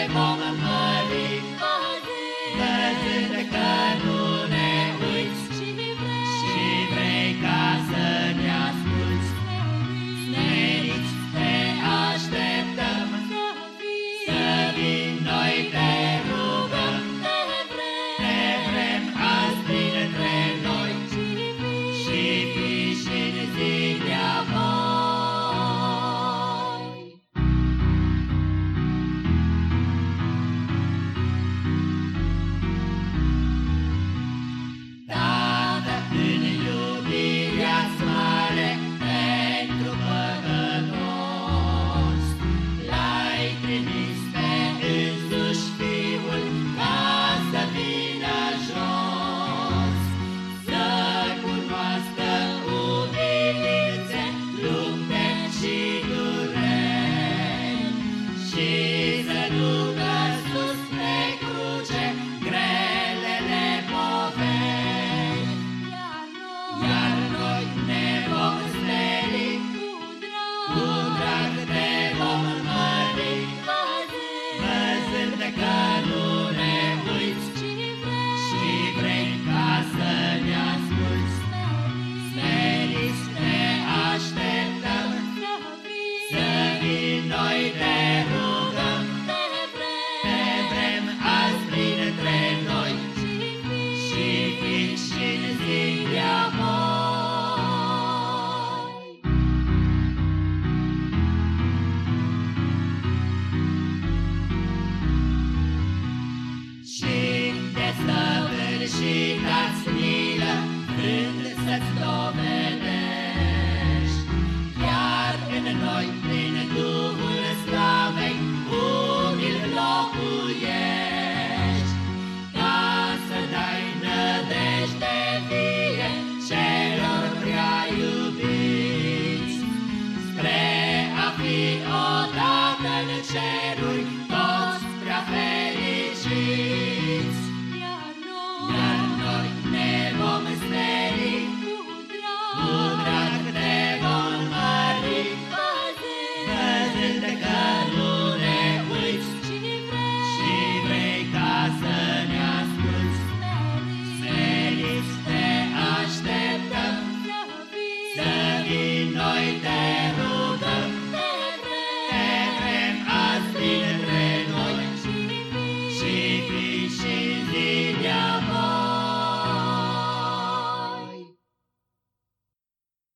te vom mări, Când să-ți